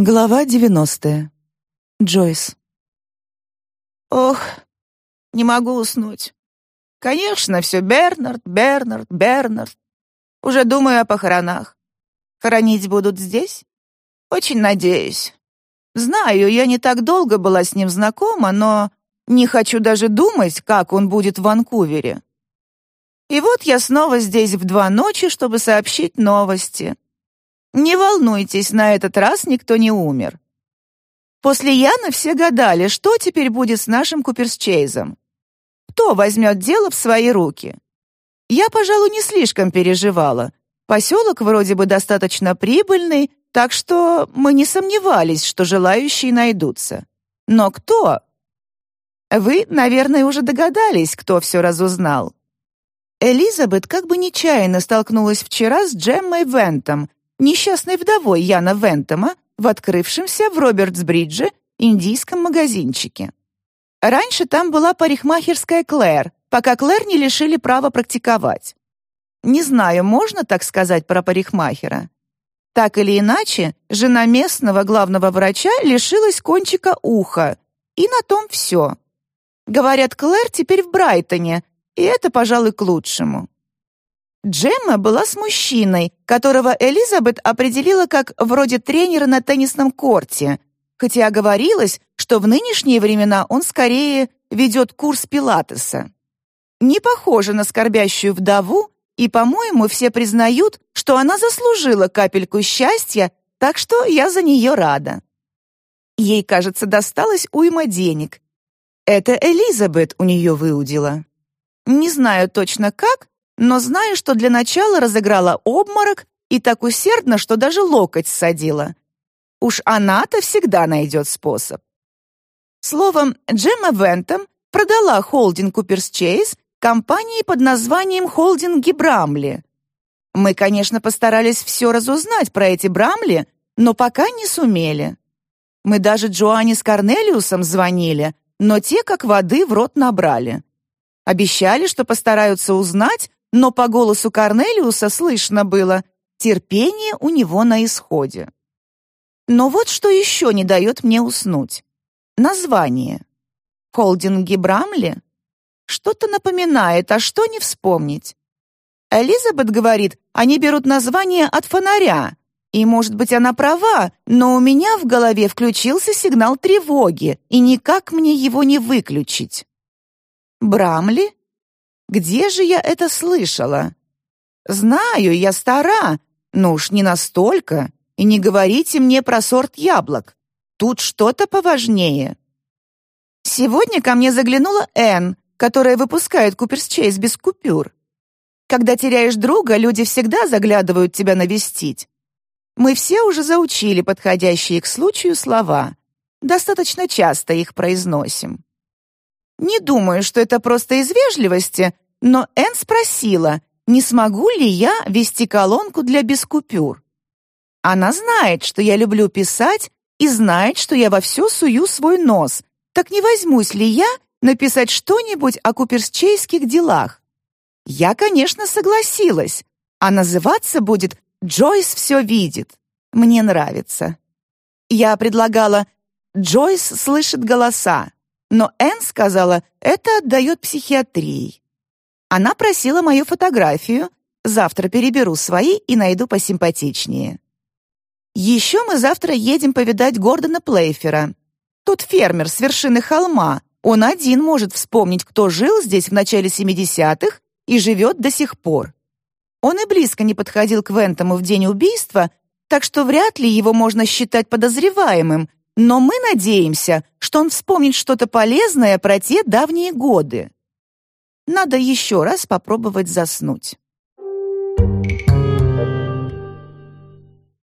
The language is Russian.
Глава 90. Джойс. Ох, не могу уснуть. Конечно, все Бернард, Бернард, Бернард. Уже думаю о похоронах. Хоронить будут здесь? Очень надеюсь. Знаю, я не так долго была с ним знакома, но не хочу даже думать, как он будет в Ванкувере. И вот я снова здесь в два ночи, чтобы сообщить новости. Не волнуйтесь, на этот раз никто не умер. После Яны все гадали, что теперь будет с нашим Куперсчейзом. Кто возьмет дело в свои руки? Я, пожалуй, не слишком переживала. Поселок вроде бы достаточно прибыльный, так что мы не сомневались, что желающие найдутся. Но кто? Вы, наверное, уже догадались, кто все разузнал. Элизабет как бы нечаянно столкнулась вчера с Джеммой Вентом, несчастной вдовой Яна Вентома в открывшемся в Робертсбридже индийском магазинчике. Раньше там была парикмахерская Клэр, пока Клэр не лишили права практиковать. Не знаю, можно так сказать про парикмахера. Так или иначе, жена местного главного врача лишилась кончика уха, и на том все. Говорят, Клэр теперь в Брайтоне, и это, пожалуй, к лучшему. Джемма была с мужчиной, которого Элизабет определила как вроде тренера на теннисном корте, хотя говорилось, что в нынешние времена он скорее ведет курс пилатеса. Не похоже на скорбящую вдову, и, по-моему, все признают, что она заслужила капельку счастья, так что я за нее рада. Ей, кажется, досталось уйма денег. Это Элизабет у нее выудила. Не знаю точно как, но знаю, что для начала разыграла обморок и так усердно, что даже локоть ссадила. Уж она-то всегда найдет способ. Словом, Джемма Вентом продала холдинг Куперс Чейз компании под названием «Холдинги Брамли». Мы, конечно, постарались все разузнать про эти Брамли, но пока не сумели. Мы даже Джоанне с Корнелиусом звонили, но те как воды в рот набрали. Обещали, что постараются узнать, но по голосу Корнелиуса слышно было, терпение у него на исходе. Но вот что еще не дает мне уснуть. Название. Холдинги Брамли? Что-то напоминает, а что не вспомнить? Элизабет говорит, они берут название от фонаря. И, может быть, она права, но у меня в голове включился сигнал тревоги, и никак мне его не выключить. Брамли? Где же я это слышала? Знаю, я стара, но уж не настолько. И не говорите мне про сорт яблок. Тут что-то поважнее. Сегодня ко мне заглянула Энн, которая выпускает Куперсчейз без купюр. Когда теряешь друга, люди всегда заглядывают тебя навестить. Мы все уже заучили подходящие к случаю слова. Достаточно часто их произносим. Не думаю, что это просто из вежливости, но Энн спросила, не смогу ли я вести колонку для бескупюр. Она знает, что я люблю писать и знает, что я во все сую свой нос. Так не возьмусь ли я написать что-нибудь о куперсчейских делах? Я, конечно, согласилась, а называться будет «Джойс все видит». Мне нравится. Я предлагала «Джойс слышит голоса», но Энн сказала, это отдает психиатрии. Она просила мою фотографию, завтра переберу свои и найду посимпатичнее. Еще мы завтра едем повидать Гордона Плейфера. Тот фермер с вершины холма. Он один может вспомнить, кто жил здесь в начале 70-х и живет до сих пор. Он и близко не подходил к Вентому в день убийства, так что вряд ли его можно считать подозреваемым, но мы надеемся, что он вспомнит что-то полезное про те давние годы. Надо еще раз попробовать заснуть.